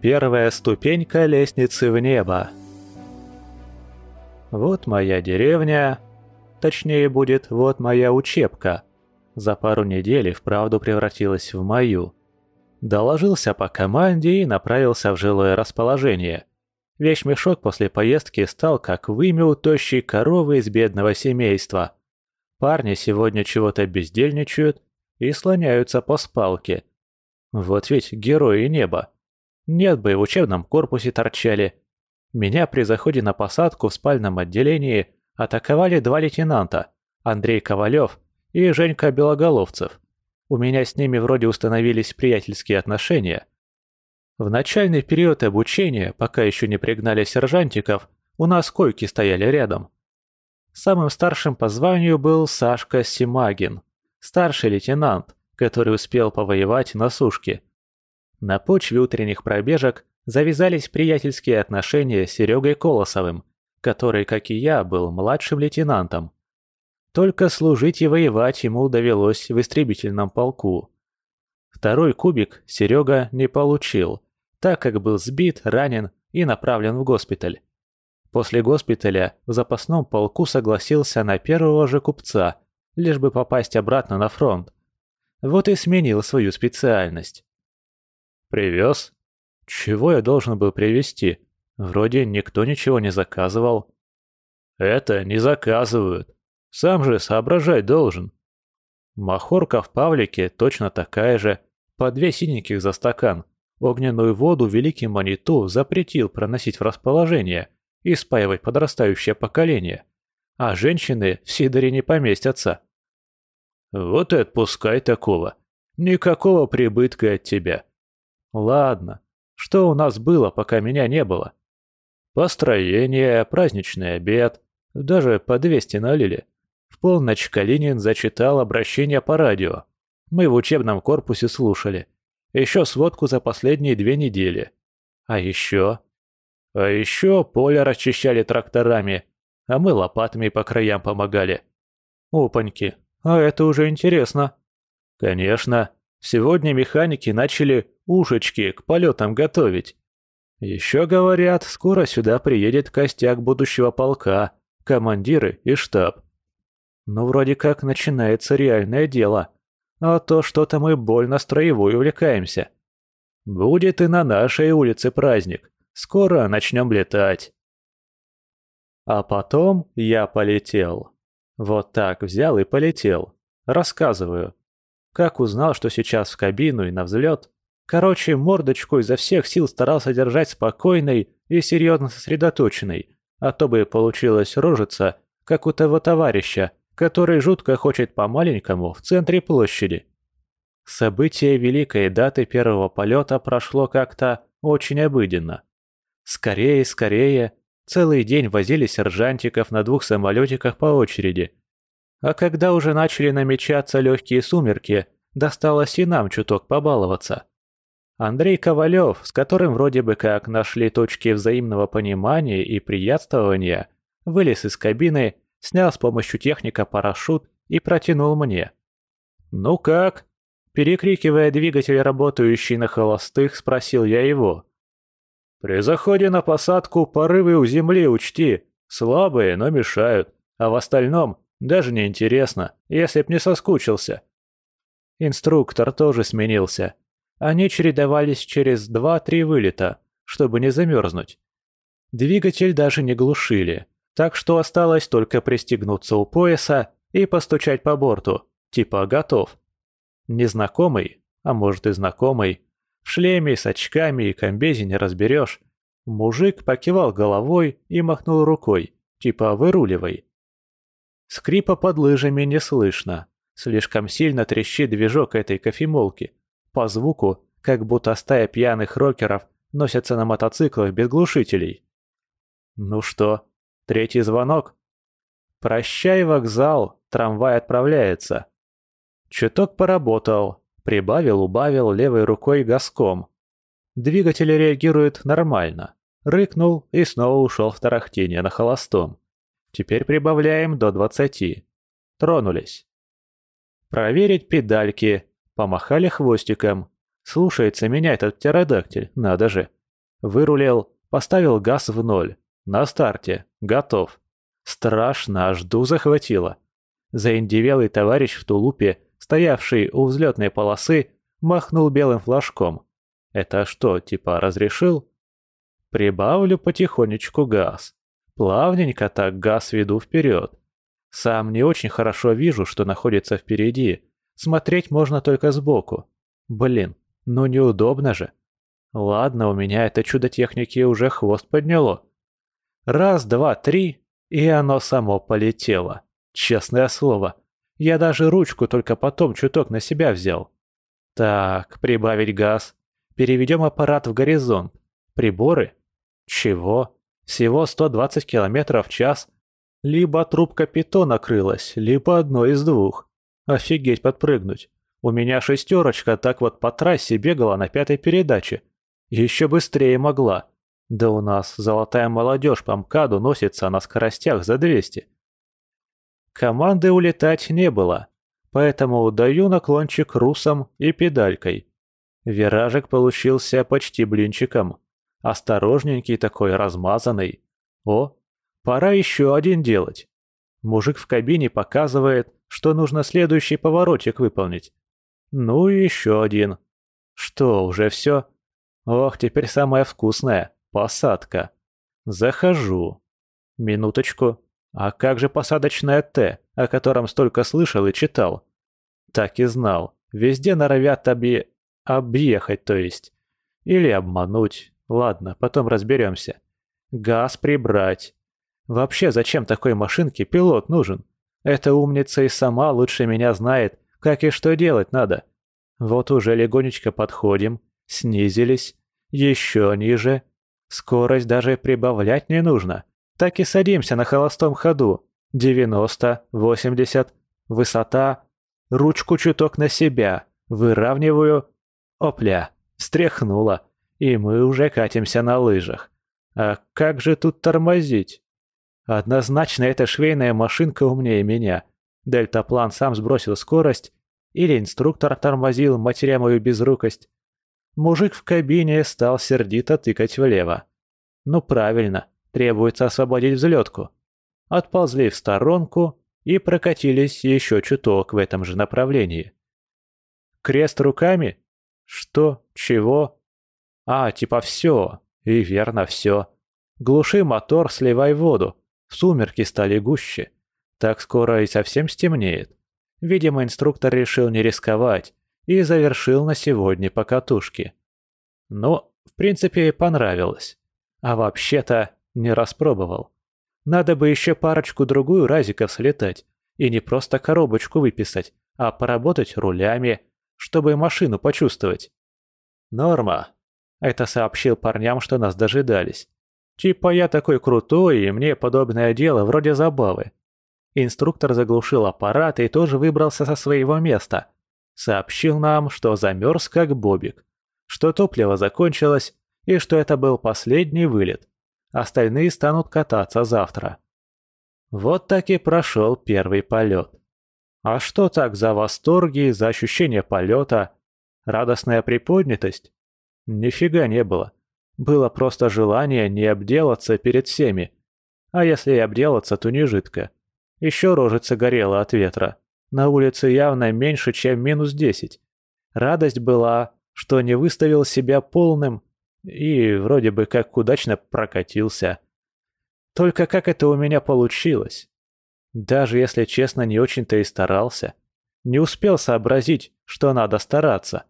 Первая ступенька лестницы в небо. Вот моя деревня, точнее будет, вот моя учебка. За пару недель вправду превратилась в мою. Доложился по команде и направился в жилое расположение. Вещмешок после поездки стал как вымя тощей коровы из бедного семейства. Парни сегодня чего-то бездельничают и слоняются по спалке. Вот ведь герои неба. Нет бы в учебном корпусе торчали. Меня при заходе на посадку в спальном отделении атаковали два лейтенанта – Андрей Ковалев и Женька Белоголовцев. У меня с ними вроде установились приятельские отношения. В начальный период обучения, пока еще не пригнали сержантиков, у нас койки стояли рядом. Самым старшим по званию был Сашка Симагин, старший лейтенант, который успел повоевать на сушке – на почве утренних пробежек завязались приятельские отношения с Серегой Колосовым, который, как и я, был младшим лейтенантом. Только служить и воевать ему довелось в истребительном полку. Второй кубик Серега не получил, так как был сбит, ранен и направлен в госпиталь. После госпиталя в запасном полку согласился на первого же купца, лишь бы попасть обратно на фронт. Вот и сменил свою специальность. «Привез? Чего я должен был привезти? Вроде никто ничего не заказывал». «Это не заказывают. Сам же соображать должен». Махорка в Павлике точно такая же, по две синеньких за стакан. Огненную воду великий Маниту запретил проносить в расположение и спаивать подрастающее поколение. А женщины в Сидоре не поместятся. Вот и отпускай такого. Никакого прибытка от тебя. Ладно, что у нас было, пока меня не было? Построение, праздничный обед, даже по 200 налили. В полночь Калинин зачитал обращение по радио. Мы в учебном корпусе слушали. Еще сводку за последние две недели. А еще... А еще поле расчищали тракторами, а мы лопатами по краям помогали. Опаньки, а это уже интересно. Конечно, сегодня механики начали ушечки к полетам готовить. Еще говорят, скоро сюда приедет костяк будущего полка, командиры и штаб. Ну, вроде как начинается реальное дело. А то что-то мы больно строевой увлекаемся. Будет и на нашей улице праздник. Скоро начнем летать. А потом я полетел. Вот так взял и полетел. Рассказываю. Как узнал, что сейчас в кабину и на взлет, Короче, мордочку изо всех сил старался держать спокойной и серьезно сосредоточенной, а то бы получилась рожица, как у того товарища, который жутко хочет по-маленькому в центре площади. Событие великой даты первого полета прошло как-то очень обыденно. Скорее, скорее, целый день возили сержантиков на двух самолетиках по очереди. А когда уже начали намечаться легкие сумерки, досталось и нам чуток побаловаться. Андрей Ковалев, с которым вроде бы как нашли точки взаимного понимания и приятствования, вылез из кабины, снял с помощью техника парашют и протянул мне. «Ну как?» Перекрикивая двигатель, работающий на холостых, спросил я его. «При заходе на посадку порывы у земли учти. Слабые, но мешают. А в остальном даже не интересно, если б не соскучился». Инструктор тоже сменился, они чередовались через два-три вылета, чтобы не замерзнуть. Двигатель даже не глушили, так что осталось только пристегнуться у пояса и постучать по борту, типа «готов». Незнакомый, а может и знакомый, в шлеме с очками и комбезе не разберешь. Мужик покивал головой и махнул рукой, типа «выруливай». Скрипа под лыжами не слышно, слишком сильно трещит движок этой кофемолки. По звуку, как будто стая пьяных рокеров носятся на мотоциклах без глушителей. Ну что, третий звонок? Прощай, вокзал, трамвай отправляется. Чуток поработал, прибавил-убавил левой рукой газком. Двигатель реагирует нормально. Рыкнул и снова ушел в тарахтение на холостом. Теперь прибавляем до двадцати. Тронулись. Проверить педальки, помахали хвостиком. Слушается меня этот птеродактиль, надо же. Вырулил, поставил газ в ноль. На старте, готов. Страшно, аж жду захватило. Заиндивелый товарищ в тулупе, стоявший у взлетной полосы, махнул белым флажком. Это что, типа разрешил? Прибавлю потихонечку газ. Плавненько так газ веду вперед. Сам не очень хорошо вижу, что находится впереди. Смотреть можно только сбоку. Блин, ну неудобно же. Ладно, у меня это чудо техники уже хвост подняло. Раз, два, три, и оно само полетело. Честное слово. Я даже ручку только потом чуток на себя взял. Так, прибавить газ. Переведем аппарат в горизонт. Приборы? Чего? Всего 120 км в час? Либо трубка питона накрылась, либо одно из двух. Офигеть подпрыгнуть. У меня шестерочка так вот по трассе бегала на пятой передаче. Еще быстрее могла. Да у нас золотая молодежь по МКАДу носится на скоростях за 200. Команды улетать не было, поэтому даю наклончик русам и педалькой. Виражик получился почти блинчиком. Осторожненький такой, размазанный. О, пора еще один делать. Мужик в кабине показывает, что нужно следующий поворотик выполнить. Ну и еще один. Что, уже все? Ох, теперь самое вкусное – посадка. Захожу. Минуточку. А как же посадочное «Т», о котором столько слышал и читал? Так и знал. Везде норовят объ... объехать, то есть. Или обмануть. Ладно, потом разберемся. Газ прибрать. Вообще, зачем такой машинке пилот нужен? Эта умница и сама лучше меня знает, как и что делать надо. Вот уже легонечко подходим, снизились, еще ниже. Скорость даже прибавлять не нужно. Так и садимся на холостом ходу. 90, 80, высота. Ручку чуток на себя. Выравниваю. Опля, стряхнула и мы уже катимся на лыжах. А как же тут тормозить? Однозначно эта швейная машинка умнее меня. Дельтаплан сам сбросил скорость, или инструктор тормозил, матеря мою безрукость. Мужик в кабине стал сердито тыкать влево. Ну правильно, требуется освободить взлетку. Отползли в сторонку и прокатились еще чуток в этом же направлении. Крест руками? Что? Чего? А, типа все. И верно все. Глуши мотор, сливай воду. Сумерки стали гуще. Так скоро и совсем стемнеет. Видимо, инструктор решил не рисковать и завершил на сегодня по катушке. Но, в принципе, понравилось. А вообще-то не распробовал. Надо бы еще парочку-другую разиков слетать. И не просто коробочку выписать, а поработать рулями, чтобы машину почувствовать. Норма. Это сообщил парням, что нас дожидались. Типа я такой крутой, и мне подобное дело вроде забавы. Инструктор заглушил аппарат и тоже выбрался со своего места. Сообщил нам, что замерз как бобик, что топливо закончилось и что это был последний вылет. Остальные станут кататься завтра. Вот так и прошел первый полет. А что так за восторги, за ощущение полета? Радостная приподнятость? Нифига не было. Было просто желание не обделаться перед всеми. А если и обделаться, то не жидко. Еще рожица горела от ветра. На улице явно меньше, чем минус десять. Радость была, что не выставил себя полным и вроде бы как удачно прокатился. Только как это у меня получилось? Даже если честно, не очень-то и старался. Не успел сообразить, что надо стараться.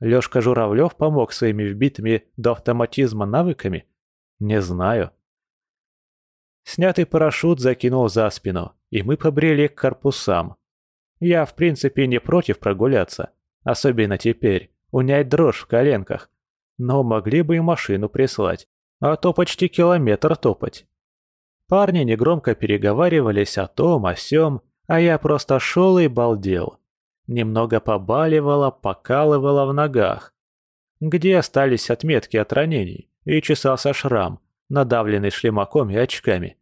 Лёшка Журавлёв помог своими вбитыми до автоматизма навыками? Не знаю. Снятый парашют закинул за спину, и мы побрели к корпусам. Я, в принципе, не против прогуляться, особенно теперь, унять дрожь в коленках. Но могли бы и машину прислать, а то почти километр топать. Парни негромко переговаривались о том, о сём, а я просто шел и балдел. Немного побаливало, покалывало в ногах. Где остались отметки от ранений и чесался шрам, надавленный шлемаком и очками.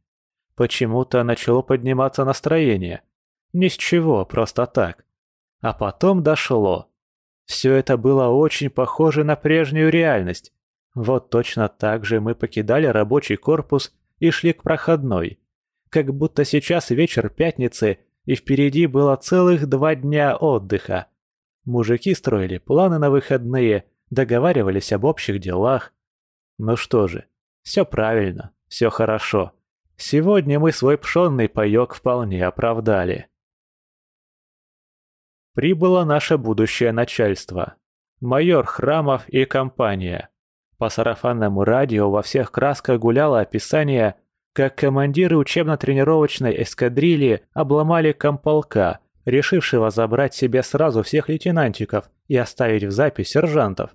Почему-то начало подниматься настроение. Ни с чего, просто так. А потом дошло. Все это было очень похоже на прежнюю реальность. Вот точно так же мы покидали рабочий корпус и шли к проходной. Как будто сейчас вечер пятницы, и впереди было целых два дня отдыха. Мужики строили планы на выходные, договаривались об общих делах. Ну что же, все правильно, все хорошо. Сегодня мы свой пшенный паёк вполне оправдали. Прибыло наше будущее начальство. Майор Храмов и компания. По сарафанному радио во всех красках гуляло описание, как командиры учебно-тренировочной эскадрильи обломали комполка, решившего забрать себе сразу всех лейтенантиков и оставить в запись сержантов.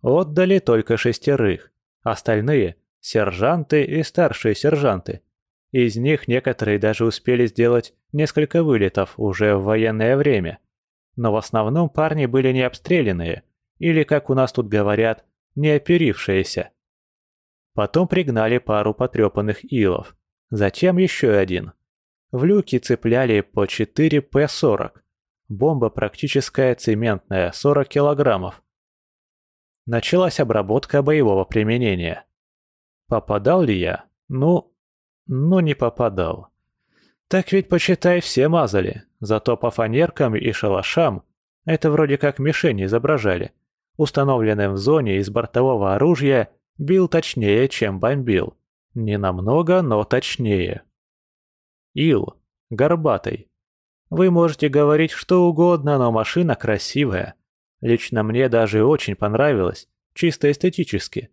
Отдали только шестерых, остальные – сержанты и старшие сержанты. Из них некоторые даже успели сделать несколько вылетов уже в военное время. Но в основном парни были не обстрелянные, или, как у нас тут говорят, не оперившиеся. Потом пригнали пару потрепанных илов, затем еще один. В люки цепляли по 4 П-40. Бомба практическая цементная, 40 килограммов. Началась обработка боевого применения. Попадал ли я? Ну, но не попадал. Так ведь, почитай, все мазали, зато по фанеркам и шалашам, это вроде как мишени изображали, установленным в зоне из бортового оружия, бил точнее, чем бомбил. Не намного, но точнее. Ил. Горбатый. Вы можете говорить что угодно, но машина красивая. Лично мне даже очень понравилось, чисто эстетически.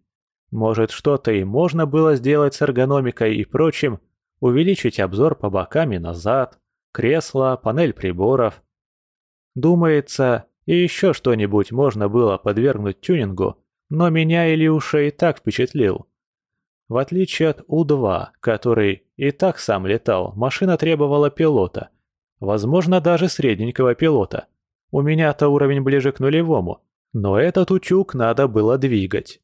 Может, что-то и можно было сделать с эргономикой и прочим, увеличить обзор по бокам и назад, кресло, панель приборов. Думается, и еще что-нибудь можно было подвергнуть тюнингу, но меня Ильюша и так впечатлил. В отличие от У-2, который и так сам летал, машина требовала пилота. Возможно, даже средненького пилота. У меня-то уровень ближе к нулевому, но этот утюг надо было двигать.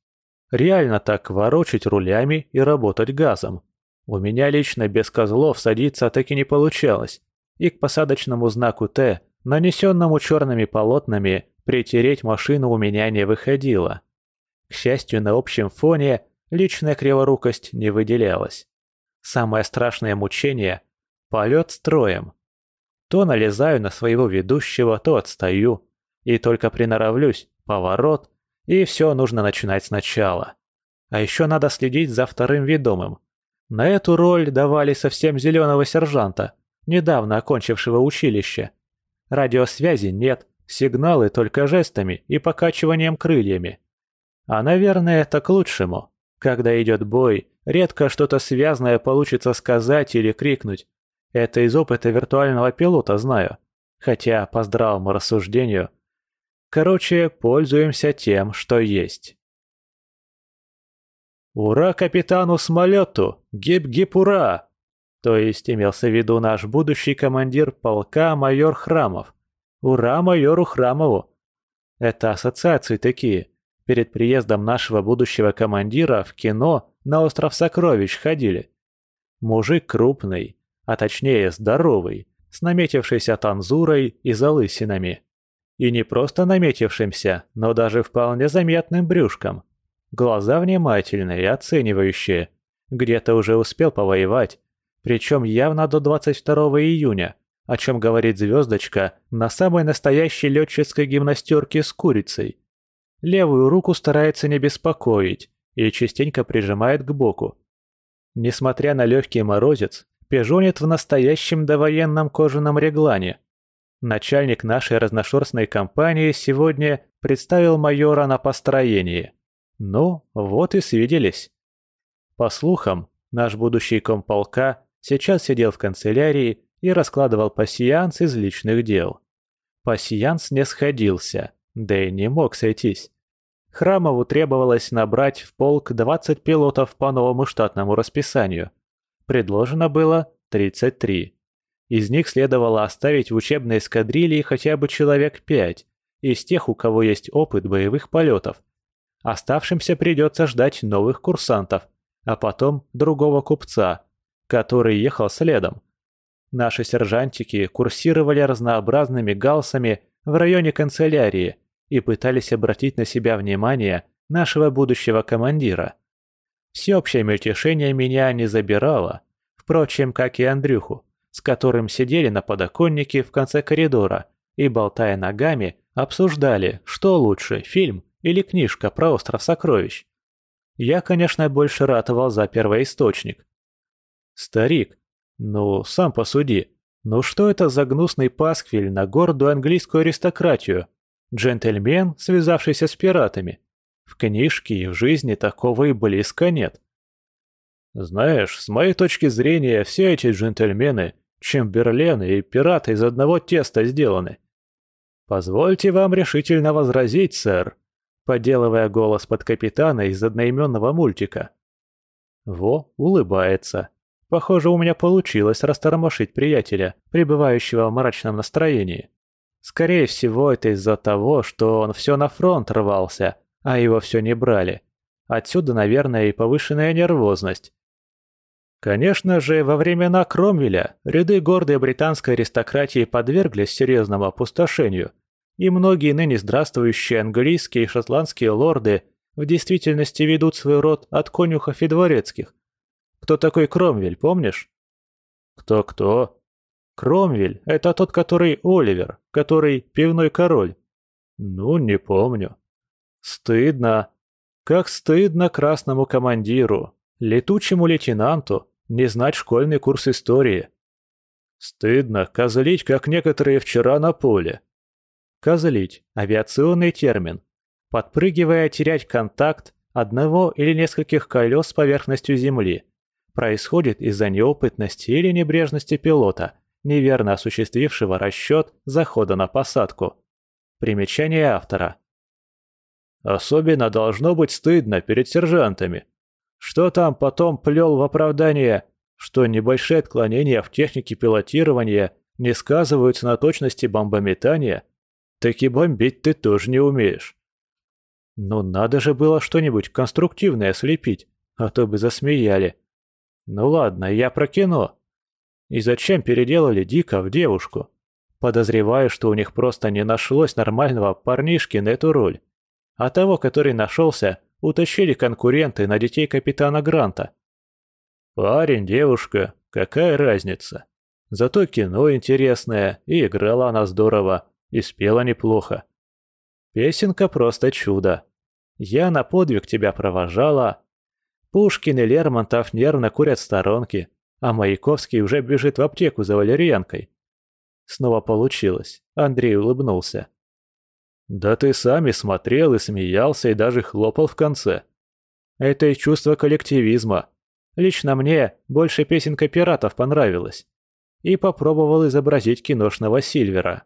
Реально так ворочать рулями и работать газом. У меня лично без козлов садиться так и не получалось. И к посадочному знаку «Т», нанесенному черными полотнами, притереть машину у меня не выходило. К счастью, на общем фоне личная криворукость не выделялась. Самое страшное мучение – полет строем. То налезаю на своего ведущего, то отстаю. И только приноровлюсь, поворот, и все нужно начинать сначала. А еще надо следить за вторым ведомым. На эту роль давали совсем зеленого сержанта, недавно окончившего училище. Радиосвязи нет, сигналы только жестами и покачиванием крыльями. А, наверное, это к лучшему. Когда идет бой, редко что-то связанное получится сказать или крикнуть. Это из опыта виртуального пилота знаю. Хотя, по здравому рассуждению, Короче, пользуемся тем, что есть. «Ура капитану самолету! Гип-гип ура!» То есть имелся в виду наш будущий командир полка майор Храмов. «Ура майору Храмову!» Это ассоциации такие. Перед приездом нашего будущего командира в кино на остров Сокровищ ходили. Мужик крупный, а точнее здоровый, с наметившейся танзурой и залысинами. И не просто наметившимся, но даже вполне заметным брюшком. Глаза внимательные и оценивающие. Где-то уже успел повоевать. Причем явно до 22 июня, о чем говорит звездочка на самой настоящей летческой гимнастерке с курицей. Левую руку старается не беспокоить и частенько прижимает к боку. Несмотря на легкий морозец, пижонит в настоящем довоенном кожаном реглане – Начальник нашей разношерстной компании сегодня представил майора на построении. Ну, вот и свиделись. По слухам, наш будущий комполка сейчас сидел в канцелярии и раскладывал пассианс из личных дел. Пассианс не сходился, да и не мог сойтись. Храмову требовалось набрать в полк 20 пилотов по новому штатному расписанию. Предложено было 33. Из них следовало оставить в учебной эскадрилье хотя бы человек пять, из тех, у кого есть опыт боевых полетов. Оставшимся придется ждать новых курсантов, а потом другого купца, который ехал следом. Наши сержантики курсировали разнообразными галсами в районе канцелярии, и пытались обратить на себя внимание нашего будущего командира. Всеобщее мельтешение меня не забирало, впрочем, как и Андрюху, с которым сидели на подоконнике в конце коридора и, болтая ногами, обсуждали, что лучше, фильм или книжка про остров сокровищ. Я, конечно, больше ратовал за первоисточник. Старик, ну, сам посуди, ну что это за гнусный пасквиль на гордую английскую аристократию? Джентльмен, связавшийся с пиратами. В книжке и в жизни такого и близко нет. Знаешь, с моей точки зрения, все эти джентльмены, чемберлены и пираты из одного теста сделаны. Позвольте вам решительно возразить, сэр, поделывая голос под капитана из одноименного мультика. Во, улыбается. Похоже, у меня получилось растормошить приятеля, пребывающего в мрачном настроении. Скорее всего, это из-за того, что он все на фронт рвался, а его все не брали. Отсюда, наверное, и повышенная нервозность. Конечно же, во времена Кромвеля ряды гордой британской аристократии подверглись серьезному опустошению, и многие ныне здравствующие английские и шотландские лорды в действительности ведут свой род от конюхов и дворецких. Кто такой Кромвель, помнишь? Кто-кто? Кромвель – это тот, который Оливер, который пивной король. Ну, не помню. Стыдно. Как стыдно красному командиру, летучему лейтенанту, не знать школьный курс истории. Стыдно козлить, как некоторые вчера на поле. Козлить – авиационный термин. Подпрыгивая терять контакт одного или нескольких колес с поверхностью Земли. Происходит из-за неопытности или небрежности пилота, неверно осуществившего расчет захода на посадку. Примечание автора. Особенно должно быть стыдно перед сержантами. Что там потом плел в оправдание, что небольшие отклонения в технике пилотирования не сказываются на точности бомбометания – так и бомбить ты тоже не умеешь. Ну надо же было что-нибудь конструктивное слепить, а то бы засмеяли. Ну ладно, я про кино. И зачем переделали Дика в девушку? Подозреваю, что у них просто не нашлось нормального парнишки на эту роль. А того, который нашелся, утащили конкуренты на детей капитана Гранта. Парень, девушка, какая разница? Зато кино интересное, и играла она здорово. И спела неплохо. Песенка просто чудо. Я на подвиг тебя провожала. Пушкин и Лермонтов нервно курят сторонки, а Маяковский уже бежит в аптеку за валерьянкой. Снова получилось. Андрей улыбнулся. «Да ты сам и смотрел, и смеялся, и даже хлопал в конце. Это и чувство коллективизма. Лично мне больше песенка пиратов понравилась. И попробовал изобразить киношного Сильвера.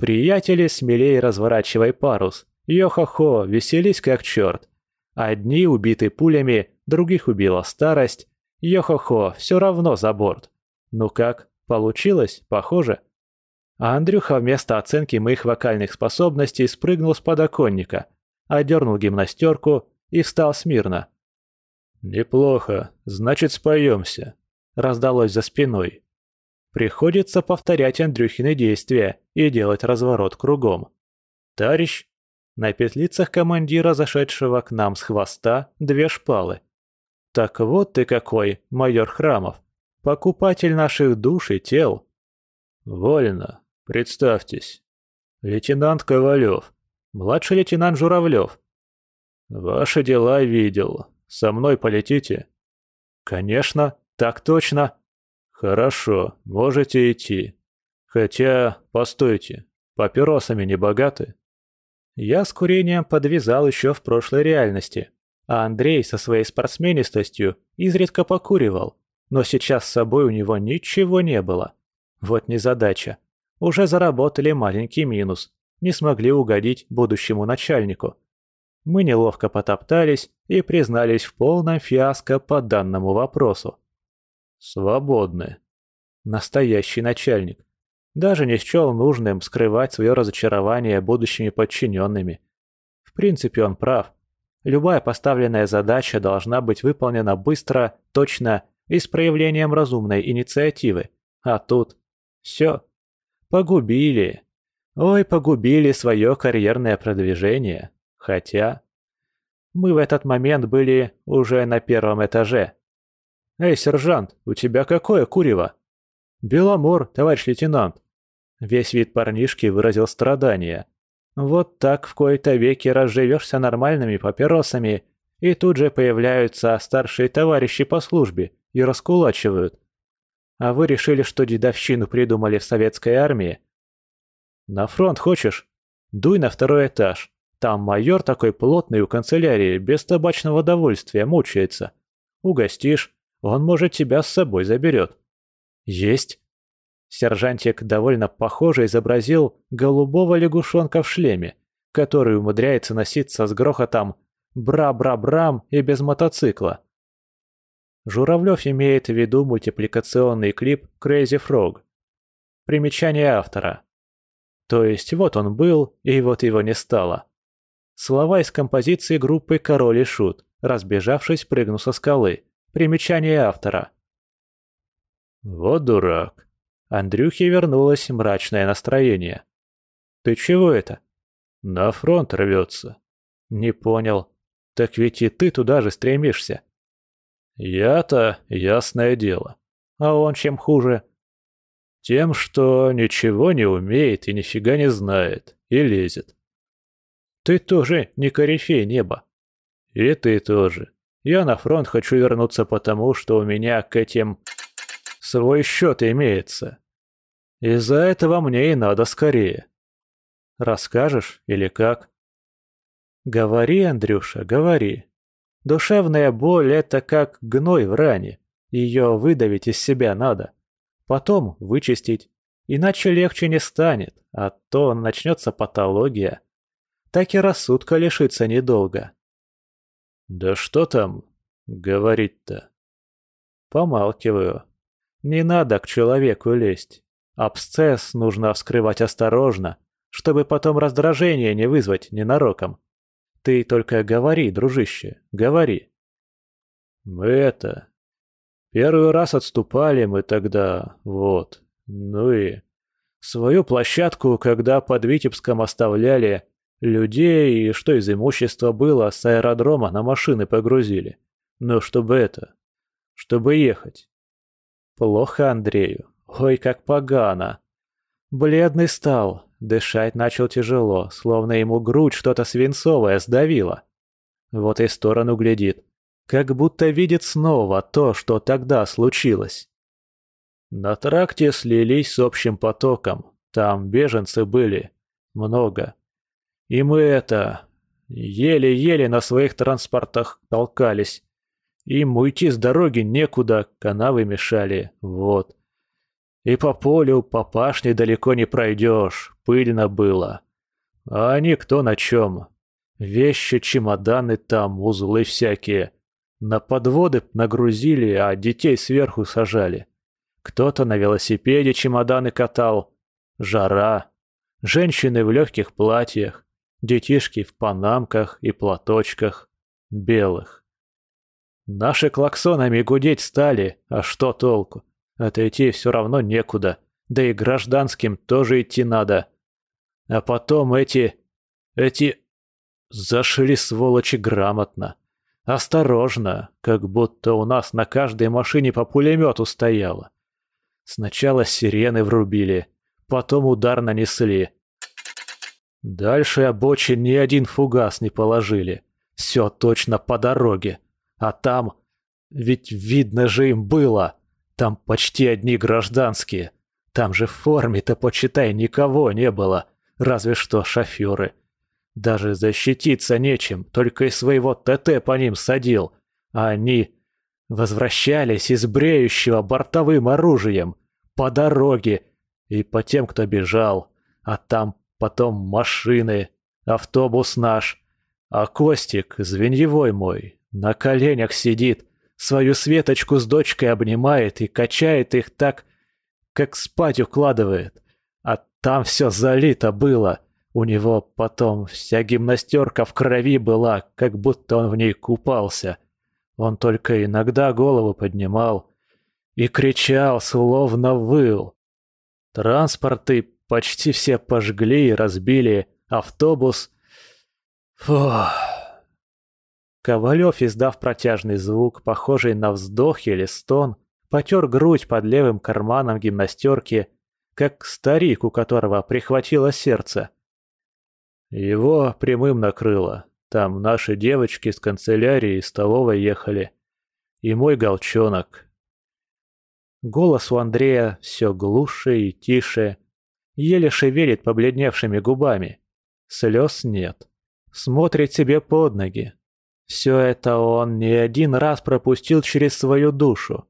Приятели, смелее разворачивай парус. Йо-хо-хо, веселись как черт. Одни убиты пулями, других убила старость. Йо-хо-хо, все равно за борт. Ну как, получилось? Похоже. А Андрюха вместо оценки моих вокальных способностей спрыгнул с подоконника, одернул гимнастерку и встал смирно. «Неплохо, значит, споемся», — раздалось за спиной. Приходится повторять Андрюхины действия и делать разворот кругом. «Товарищ!» На петлицах командира, зашедшего к нам с хвоста, две шпалы. «Так вот ты какой, майор Храмов! Покупатель наших душ и тел!» «Вольно. Представьтесь. Лейтенант Ковалев. Младший лейтенант Журавлев. Ваши дела видел. Со мной полетите?» «Конечно, так точно!» «Хорошо, можете идти. Хотя, постойте, папиросами не богаты?» Я с курением подвязал еще в прошлой реальности, а Андрей со своей спортсменистостью изредка покуривал, но сейчас с собой у него ничего не было. Вот незадача. Уже заработали маленький минус, не смогли угодить будущему начальнику. Мы неловко потоптались и признались в полном фиаско по данному вопросу. Свободны. Настоящий начальник. Даже не счел нужным скрывать свое разочарование будущими подчиненными. В принципе, он прав. Любая поставленная задача должна быть выполнена быстро, точно и с проявлением разумной инициативы. А тут... все. Погубили. Ой, погубили свое карьерное продвижение. Хотя... Мы в этот момент были уже на первом этаже. «Эй, сержант, у тебя какое курево?» «Беломор, товарищ лейтенант». Весь вид парнишки выразил страдание. Вот так в кои-то веки разживешься нормальными папиросами, и тут же появляются старшие товарищи по службе и раскулачивают. А вы решили, что дедовщину придумали в советской армии? На фронт хочешь? Дуй на второй этаж. Там майор такой плотный у канцелярии, без табачного довольствия, мучается. Угостишь, он, может, тебя с собой заберет. Есть. Сержантик довольно похоже изобразил голубого лягушонка в шлеме, который умудряется носиться с грохотом «бра-бра-брам» и без мотоцикла. Журавлев имеет в виду мультипликационный клип Crazy Frog. Примечание автора. То есть вот он был, и вот его не стало. Слова из композиции группы «Король и Шут», разбежавшись, прыгнул со скалы. Примечание автора. Вот дурак. Андрюхе вернулось мрачное настроение. Ты чего это? На фронт рвется. Не понял. Так ведь и ты туда же стремишься. Я-то, ясное дело. А он чем хуже? Тем, что ничего не умеет и нифига не знает, и лезет. Ты тоже не корифей неба. И ты тоже. Я на фронт хочу вернуться потому, что у меня к этим свой счет имеется. Из-за этого мне и надо скорее. Расскажешь или как? Говори, Андрюша, говори. Душевная боль – это как гной в ране. Ее выдавить из себя надо. Потом вычистить. Иначе легче не станет, а то начнется патология. Так и рассудка лишится недолго. «Да что там говорить-то?» Помалкиваю. Не надо к человеку лезть. Абсцесс нужно вскрывать осторожно, чтобы потом раздражение не вызвать ненароком. Ты только говори, дружище, говори. Мы это... Первый раз отступали мы тогда, вот. Ну и... Свою площадку, когда под Витебском оставляли, Людей и что из имущества было, с аэродрома на машины погрузили. Но чтобы это... Чтобы ехать. Плохо Андрею. Ой, как погано. Бледный стал, дышать начал тяжело, словно ему грудь что-то свинцовое сдавило. Вот и сторону глядит, как будто видит снова то, что тогда случилось. На тракте слились с общим потоком, там беженцы были, много. И мы это... Еле-еле на своих транспортах толкались. Им уйти с дороги некуда, канавы мешали, вот. И по полю, по пашне далеко не пройдешь, пыльно было. А они кто на чем? Вещи, чемоданы там, узлы всякие. На подводы нагрузили, а детей сверху сажали. Кто-то на велосипеде чемоданы катал. Жара. Женщины в легких платьях. Детишки в панамках и платочках, белых. Наши клаксонами гудеть стали, а что толку? Отойти все равно некуда, да и гражданским тоже идти надо. А потом эти... эти... Зашли сволочи грамотно. Осторожно, как будто у нас на каждой машине по пулемету стояло. Сначала сирены врубили, потом удар нанесли, Дальше обочин ни один фугас не положили. Все точно по дороге. А там... Ведь видно же им было. Там почти одни гражданские. Там же в форме-то, почитай, никого не было. Разве что шоферы. Даже защититься нечем, только из своего ТТ по ним садил. А они возвращались из бреющего бортовым оружием. По дороге. И по тем, кто бежал. А там потом машины, автобус наш. А Костик, звеньевой мой, на коленях сидит, свою Светочку с дочкой обнимает и качает их так, как спать укладывает. А там все залито было. У него потом вся гимнастерка в крови была, как будто он в ней купался. Он только иногда голову поднимал и кричал, словно выл. Транспорты Почти все пожгли и разбили автобус. Фух. Ковалев, издав протяжный звук, похожий на вздох или стон, потер грудь под левым карманом гимнастерки, как старик, у которого прихватило сердце. Его прямым накрыло. Там наши девочки с канцелярии и столовой ехали. И мой голчонок. Голос у Андрея все глуше и тише, еле шевелит побледневшими губами. Слез нет. Смотрит себе под ноги. Все это он не один раз пропустил через свою душу.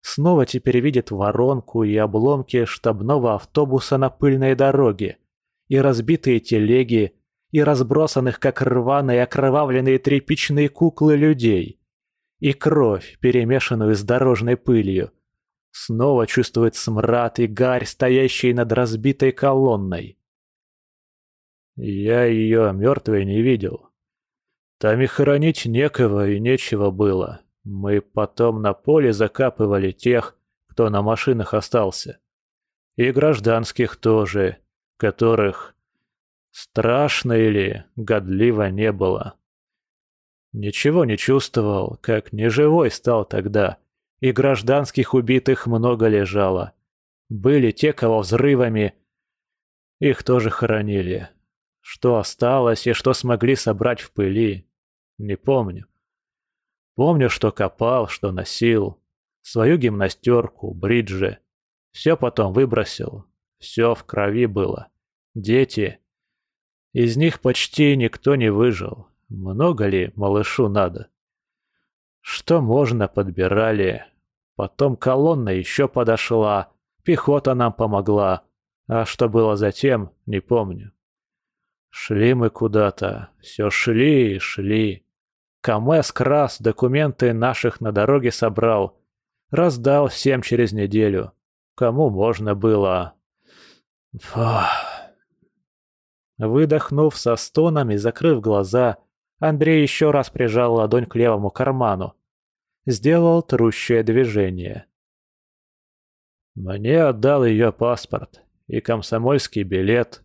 Снова теперь видит воронку и обломки штабного автобуса на пыльной дороге, и разбитые телеги, и разбросанных, как рваные окровавленные тряпичные куклы людей, и кровь, перемешанную с дорожной пылью. Снова чувствует смрад и гарь, стоящие над разбитой колонной. Я ее мертвой не видел. Там и хоронить некого и нечего было. Мы потом на поле закапывали тех, кто на машинах остался. И гражданских тоже, которых страшно или годливо не было. Ничего не чувствовал, как неживой стал тогда, и гражданских убитых много лежало. Были те, кого взрывами... Их тоже хоронили, что осталось и что смогли собрать в пыли, не помню. Помню, что копал, что носил. Свою гимнастерку, бриджи. Все потом выбросил. Все в крови было. Дети. Из них почти никто не выжил. Много ли малышу надо? Что можно, подбирали. Потом колонна еще подошла. Пехота нам помогла. А что было затем, не помню. Шли мы куда-то, все шли и шли. КамЭЗ Крас документы наших на дороге собрал. Раздал всем через неделю. Кому можно было. Фух. Выдохнув со стоном и закрыв глаза, Андрей еще раз прижал ладонь к левому карману. Сделал трущее движение. Мне отдал ее паспорт и комсомольский билет,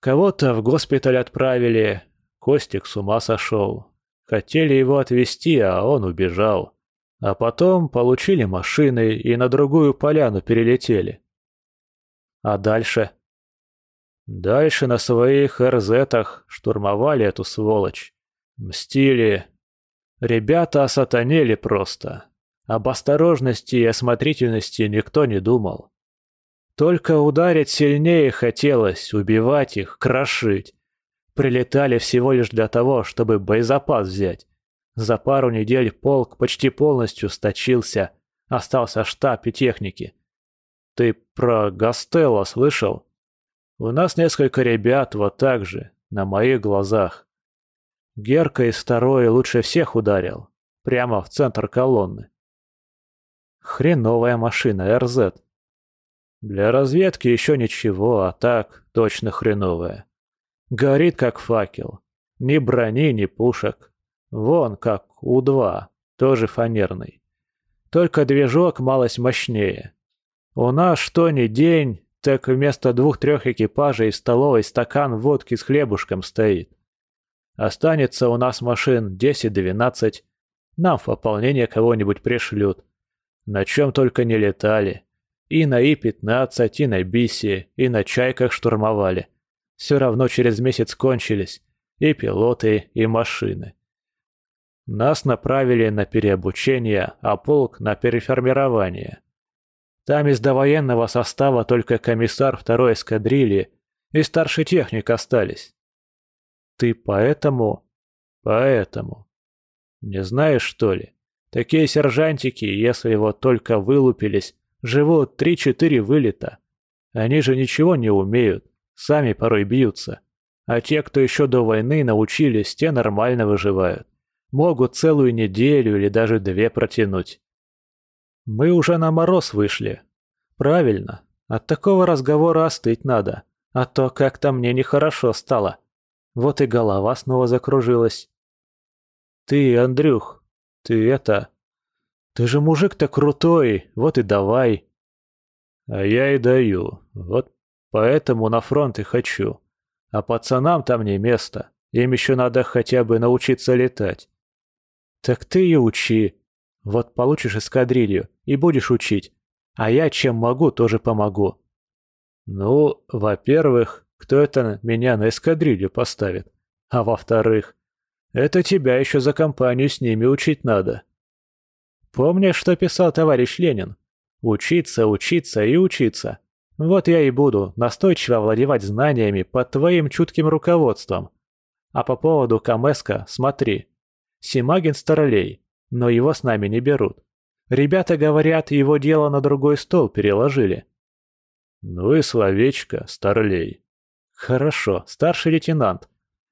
Кого-то в госпиталь отправили. Костик с ума сошел. Хотели его отвезти, а он убежал. А потом получили машины и на другую поляну перелетели. А дальше? Дальше на своих РЗтах штурмовали эту сволочь. Мстили. Ребята осатанели просто. Об осторожности и осмотрительности никто не думал. Только ударить сильнее хотелось, убивать их, крошить. Прилетали всего лишь для того, чтобы боезапас взять. За пару недель полк почти полностью сточился, остался штаб и техники. Ты про Гастелло слышал? У нас несколько ребят вот так же, на моих глазах. Герка из второй лучше всех ударил, прямо в центр колонны. Хреновая машина, РЗ. Для разведки еще ничего, а так точно хреновая. Горит как факел. Ни брони, ни пушек. Вон как У-2, тоже фанерный. Только движок малость мощнее. У нас что ни день, так вместо двух-трех экипажей столовой стакан водки с хлебушком стоит. Останется у нас машин 10-12. Нам в пополнение кого-нибудь пришлют. На чем только не летали. И на И-15, и на Бисе, и на Чайках штурмовали. Все равно через месяц кончились. И пилоты, и машины. Нас направили на переобучение, а полк на переформирование. Там из довоенного состава только комиссар второй эскадрильи и старший техник остались. Ты поэтому... Поэтому. Не знаешь, что ли? Такие сержантики, если вот только вылупились, живут три-четыре вылета. Они же ничего не умеют, сами порой бьются. А те, кто еще до войны научились, те нормально выживают. Могут целую неделю или даже две протянуть. Мы уже на мороз вышли. Правильно. От такого разговора остыть надо. А то как-то мне нехорошо стало. Вот и голова снова закружилась. Ты, Андрюх, ты это... Ты же мужик-то крутой, вот и давай. А я и даю. Вот Поэтому на фронт и хочу. А пацанам там не место. Им еще надо хотя бы научиться летать. Так ты и учи. Вот получишь эскадрилью и будешь учить. А я чем могу, тоже помогу. Ну, во-первых, кто это меня на эскадрилью поставит? А во-вторых, это тебя еще за компанию с ними учить надо. Помнишь, что писал товарищ Ленин? Учиться, учиться и учиться. Вот я и буду настойчиво овладевать знаниями под твоим чутким руководством. А по поводу Камеска смотри. Симагин старолей, но его с нами не берут. Ребята говорят, его дело на другой стол переложили. Ну и словечко, старлей. Хорошо, старший лейтенант.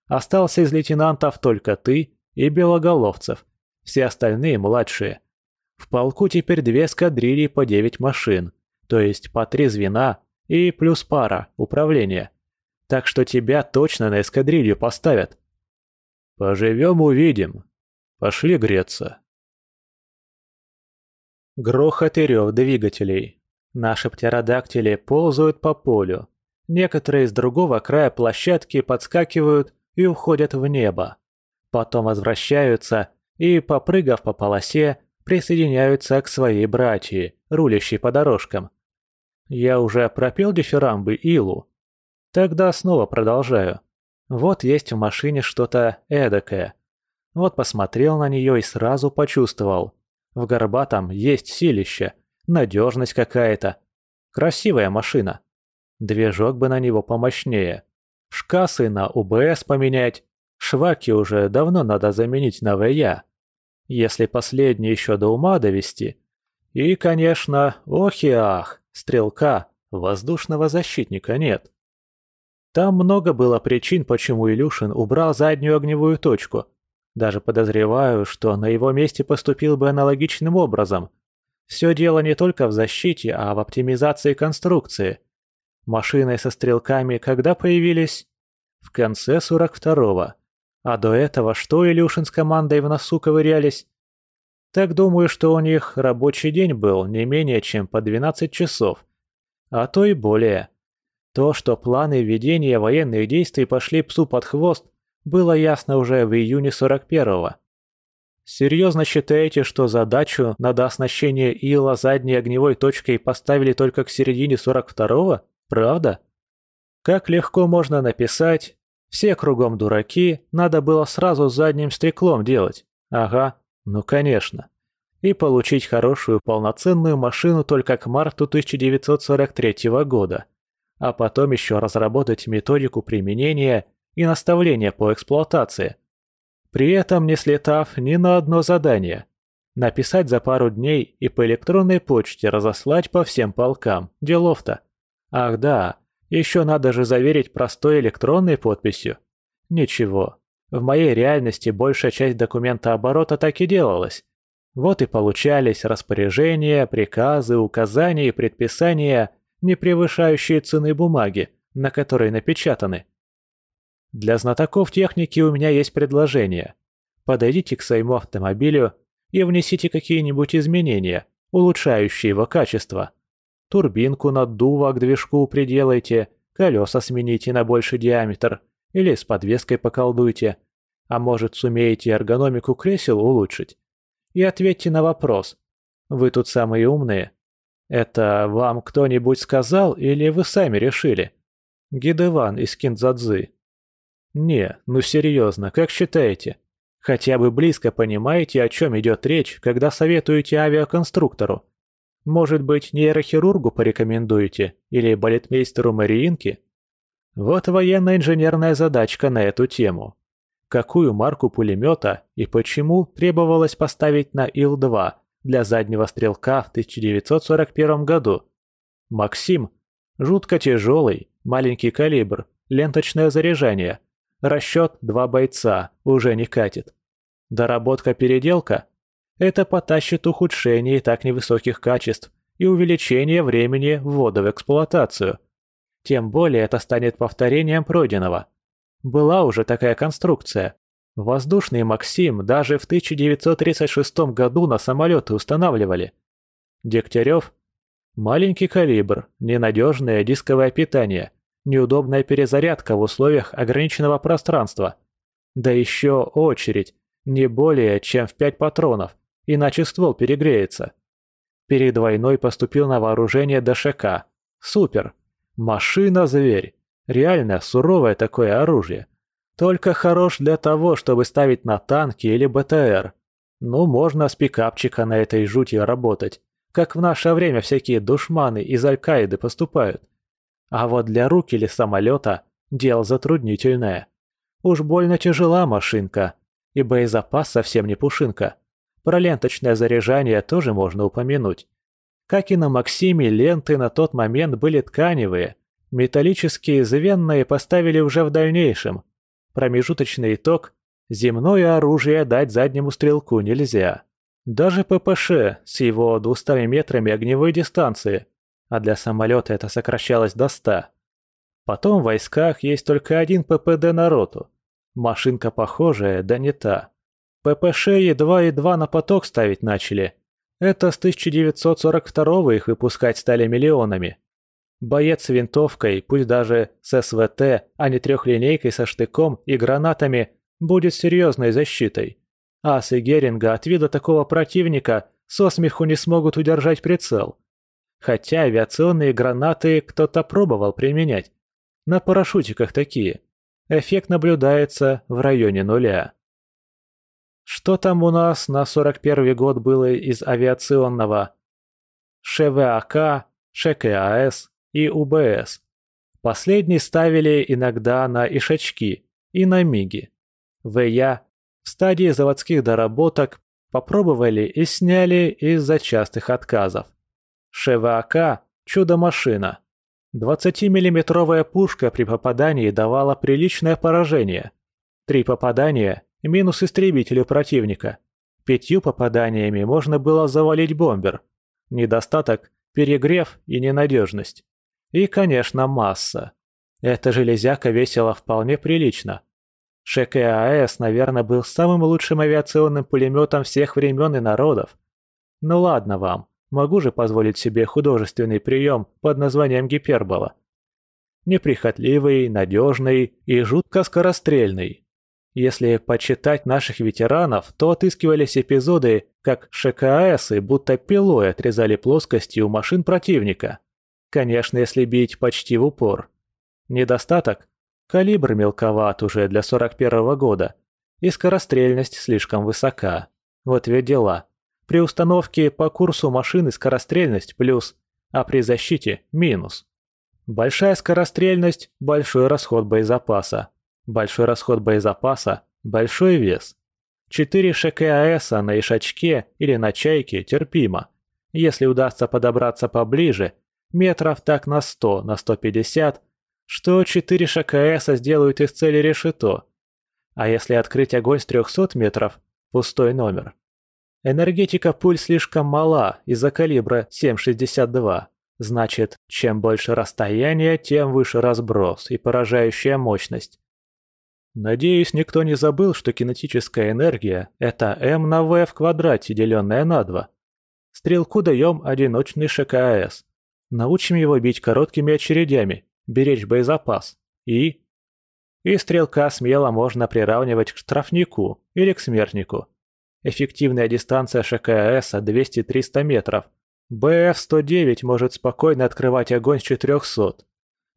Остался из лейтенантов только ты и Белоголовцев. Все остальные младшие. В полку теперь две эскадрильи по девять машин, то есть по три звена и плюс пара управления. Так что тебя точно на эскадрилью поставят. Поживем увидим. Пошли греться. Грохот и рев двигателей. Наши птеродактили ползают по полю. Некоторые с другого края площадки подскакивают и уходят в небо. Потом возвращаются и, попрыгав по полосе, присоединяются к своей братьи, рулящей по дорожкам. Я уже пропел дифирамбы Илу. Тогда снова продолжаю. Вот есть в машине что-то эдакое. Вот посмотрел на нее и сразу почувствовал. В горбатом есть силище, надежность какая-то. Красивая машина. Движок бы на него помощнее. Шкасы на УБС поменять. Шваки уже давно надо заменить на ВЯ если последний еще до ума довести. И, конечно, ох и ах, стрелка, воздушного защитника нет. Там много было причин, почему Илюшин убрал заднюю огневую точку. Даже подозреваю, что на его месте поступил бы аналогичным образом. Все дело не только в защите, а в оптимизации конструкции. Машины со стрелками когда появились? В конце 42-го. А до этого что Илюшин с командой в носу ковырялись? Так думаю, что у них рабочий день был не менее чем по 12 часов. А то и более. То, что планы ведения военных действий пошли псу под хвост, было ясно уже в июне 41-го. Серьезно считаете, что задачу на дооснащение Ила задней огневой точкой поставили только к середине 42-го? Правда? Как легко можно написать все кругом дураки, надо было сразу задним стеклом делать. Ага, ну конечно. И получить хорошую полноценную машину только к марту 1943 года. А потом еще разработать методику применения и наставления по эксплуатации. При этом не слетав ни на одно задание. Написать за пару дней и по электронной почте разослать по всем полкам. Делов-то. Ах да, еще надо же заверить простой электронной подписью. Ничего. В моей реальности большая часть документа оборота так и делалась. Вот и получались распоряжения, приказы, указания и предписания, не превышающие цены бумаги, на которой напечатаны. Для знатоков техники у меня есть предложение. Подойдите к своему автомобилю и внесите какие-нибудь изменения, улучшающие его качество. Турбинку наддува к движку приделайте, колеса смените на больший диаметр или с подвеской поколдуйте. А может, сумеете эргономику кресел улучшить? И ответьте на вопрос. Вы тут самые умные. Это вам кто-нибудь сказал или вы сами решили? Гидеван из Киндзадзы. Не, ну серьезно, как считаете? Хотя бы близко понимаете, о чем идет речь, когда советуете авиаконструктору? Может быть, нейрохирургу порекомендуете? Или балетмейстеру Мариинке? Вот военно-инженерная задачка на эту тему. Какую марку пулемета и почему требовалось поставить на Ил-2 для заднего стрелка в 1941 году? Максим. Жутко тяжелый, маленький калибр, ленточное заряжание. Расчет два бойца, уже не катит. Доработка-переделка это потащит ухудшение и так невысоких качеств и увеличение времени ввода в эксплуатацию. Тем более это станет повторением пройденного. Была уже такая конструкция. Воздушный «Максим» даже в 1936 году на самолеты устанавливали. Дегтярев? Маленький калибр, ненадежное дисковое питание, неудобная перезарядка в условиях ограниченного пространства. Да еще очередь, не более чем в пять патронов, иначе ствол перегреется. Перед войной поступил на вооружение ДШК. Супер. Машина-зверь. Реально суровое такое оружие. Только хорош для того, чтобы ставить на танки или БТР. Ну, можно с пикапчика на этой жути работать как в наше время всякие душманы из Аль-Каиды поступают. А вот для рук или самолета дело затруднительное. Уж больно тяжела машинка, и боезапас совсем не пушинка. Про ленточное заряжание тоже можно упомянуть. Как и на Максиме, ленты на тот момент были тканевые, металлические звенные поставили уже в дальнейшем. Промежуточный итог – земное оружие дать заднему стрелку нельзя. Даже ППШ с его 200 метрами огневой дистанции, а для самолета это сокращалось до 100. Потом в войсках есть только один ППД на роту. Машинка похожая, да не та. ППШ едва-едва на поток ставить начали. Это с 1942 их выпускать стали миллионами. Боец с винтовкой, пусть даже с СВТ, а не трехлинейкой со штыком и гранатами, будет серьезной защитой. Ас и Геринга от вида такого противника со смеху не смогут удержать прицел. Хотя авиационные гранаты кто-то пробовал применять. На парашютиках такие. Эффект наблюдается в районе нуля. Что там у нас на 41 год было из авиационного? ШВАК, ШКАС и УБС. Последний ставили иногда на Ишачки и на Миги. ВЯ в стадии заводских доработок попробовали и сняли из-за частых отказов. ШВАК – чудо-машина. 20-миллиметровая пушка при попадании давала приличное поражение. Три попадания – минус истребителю противника. Пятью попаданиями можно было завалить бомбер. Недостаток – перегрев и ненадежность. И, конечно, масса. Эта железяка весила вполне прилично. ШКАС, наверное, был самым лучшим авиационным пулеметом всех времен и народов. Ну ладно вам, могу же позволить себе художественный прием под названием гипербола. Неприхотливый, надежный и жутко скорострельный. Если почитать наших ветеранов, то отыскивались эпизоды, как ШКАСы будто пилой отрезали плоскости у машин противника. Конечно, если бить почти в упор. Недостаток Калибр мелковат уже для 41-го года, и скорострельность слишком высока. Вот ведь дела. При установке по курсу машины скорострельность плюс, а при защите минус. Большая скорострельность – большой расход боезапаса. Большой расход боезапаса – большой вес. 4 ШКАСа на Ишачке или на Чайке терпимо. Если удастся подобраться поближе, метров так на 100, на 150, что 4 ШКС сделают из цели решето. А если открыть огонь с 300 метров – пустой номер. Энергетика пуль слишком мала из-за калибра 7,62. Значит, чем больше расстояние, тем выше разброс и поражающая мощность. Надеюсь, никто не забыл, что кинетическая энергия – это m на v в квадрате, деленное на 2. Стрелку даем одиночный ШКС. Научим его бить короткими очередями, беречь боезапас. И... И стрелка смело можно приравнивать к штрафнику или к смертнику. Эффективная дистанция ШКС 200-300 метров. БФ-109 может спокойно открывать огонь с 400.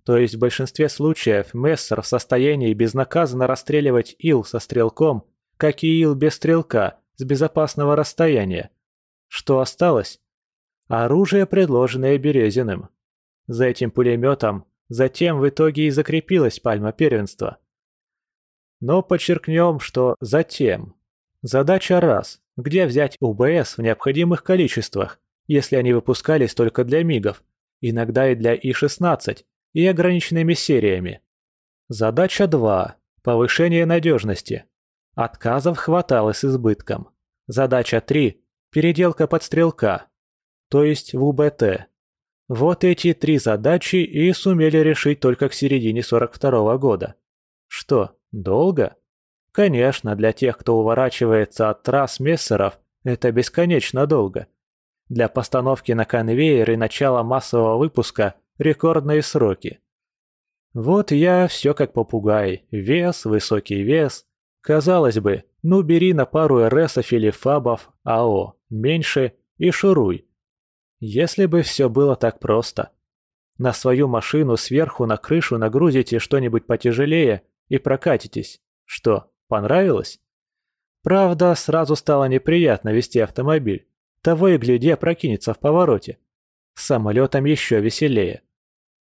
То есть в большинстве случаев Мессер в состоянии безнаказанно расстреливать ил со стрелком, как и ил без стрелка, с безопасного расстояния. Что осталось? Оружие, предложенное Березиным. За этим пулеметом Затем в итоге и закрепилась пальма первенства. Но подчеркнем, что затем. Задача раз. Где взять УБС в необходимых количествах, если они выпускались только для МИГов, иногда и для И-16, и ограниченными сериями. Задача 2. Повышение надежности. Отказов хватало с избытком. Задача 3. Переделка подстрелка. То есть в УБТ. Вот эти три задачи и сумели решить только к середине 42 -го года. Что, долго? Конечно, для тех, кто уворачивается от трасс мессеров, это бесконечно долго. Для постановки на конвейер и начала массового выпуска рекордные сроки. Вот я все как попугай. Вес, высокий вес. Казалось бы, ну бери на пару РСов или ФАБов, АО, меньше и шуруй. Если бы все было так просто. На свою машину сверху на крышу нагрузите что-нибудь потяжелее и прокатитесь. Что, понравилось? Правда, сразу стало неприятно вести автомобиль. Того и гляди, прокинется в повороте. С самолетом еще веселее.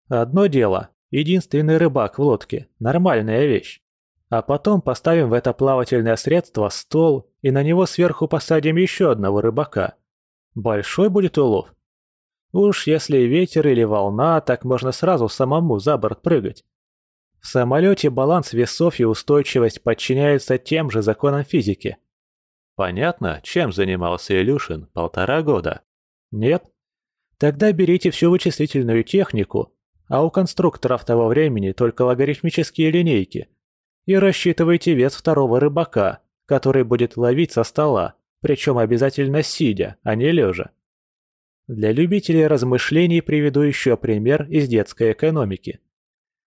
Одно дело, единственный рыбак в лодке, нормальная вещь. А потом поставим в это плавательное средство стол и на него сверху посадим еще одного рыбака. Большой будет улов. Уж если ветер или волна, так можно сразу самому за борт прыгать. В самолете баланс весов и устойчивость подчиняются тем же законам физики. Понятно, чем занимался Илюшин полтора года? Нет? Тогда берите всю вычислительную технику, а у конструкторов того времени только логарифмические линейки, и рассчитывайте вес второго рыбака, который будет ловить со стола, причем обязательно сидя, а не лежа. Для любителей размышлений приведу еще пример из детской экономики.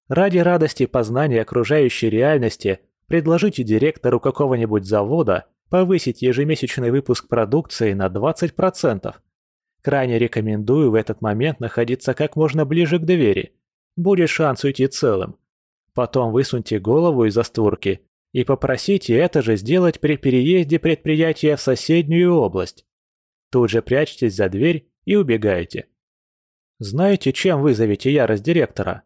Ради радости познания окружающей реальности предложите директору какого-нибудь завода повысить ежемесячный выпуск продукции на 20%. Крайне рекомендую в этот момент находиться как можно ближе к двери. Будет шанс уйти целым. Потом высуньте голову из-за створки и попросите это же сделать при переезде предприятия в соседнюю область. Тут же прячьтесь за дверь и убегаете. Знаете, чем вызовете ярость директора?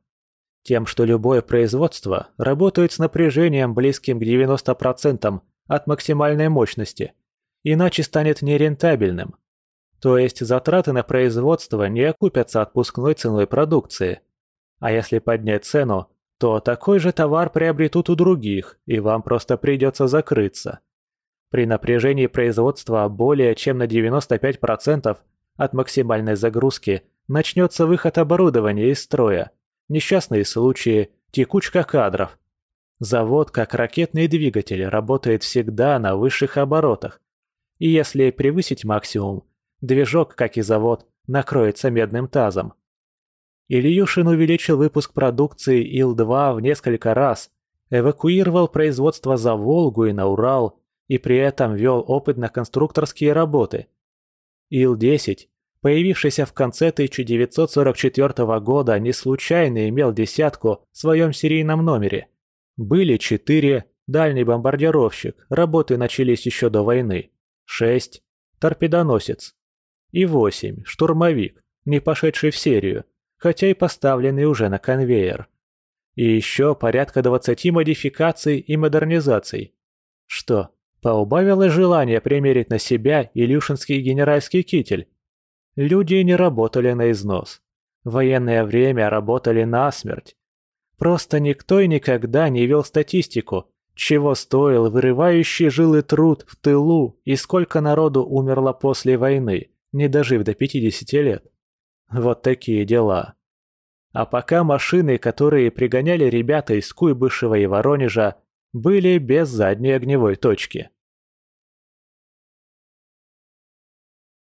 Тем, что любое производство работает с напряжением, близким к 90% от максимальной мощности, иначе станет нерентабельным. То есть затраты на производство не окупятся отпускной ценой продукции. А если поднять цену, то такой же товар приобретут у других, и вам просто придется закрыться. При напряжении производства более чем на 95% от максимальной загрузки начнется выход оборудования из строя – несчастные случаи, текучка кадров. Завод, как ракетный двигатель, работает всегда на высших оборотах. И если превысить максимум, движок, как и завод, накроется медным тазом. Ильюшин увеличил выпуск продукции Ил-2 в несколько раз, эвакуировал производство за Волгу и на Урал и при этом вел опытно-конструкторские работы. Ил-10 появившийся в конце 1944 года, не случайно имел десятку в своем серийном номере. Были четыре дальний бомбардировщик, работы начались еще до войны, шесть торпедоносец и восемь штурмовик, не пошедший в серию, хотя и поставленный уже на конвейер. И еще порядка 20 модификаций и модернизаций. Что, поубавилось желание примерить на себя Илюшинский генеральский китель? Люди не работали на износ. В военное время работали насмерть. Просто никто и никогда не вел статистику, чего стоил вырывающий жилы труд в тылу и сколько народу умерло после войны, не дожив до 50 лет. Вот такие дела. А пока машины, которые пригоняли ребята из Куйбышева и Воронежа, были без задней огневой точки.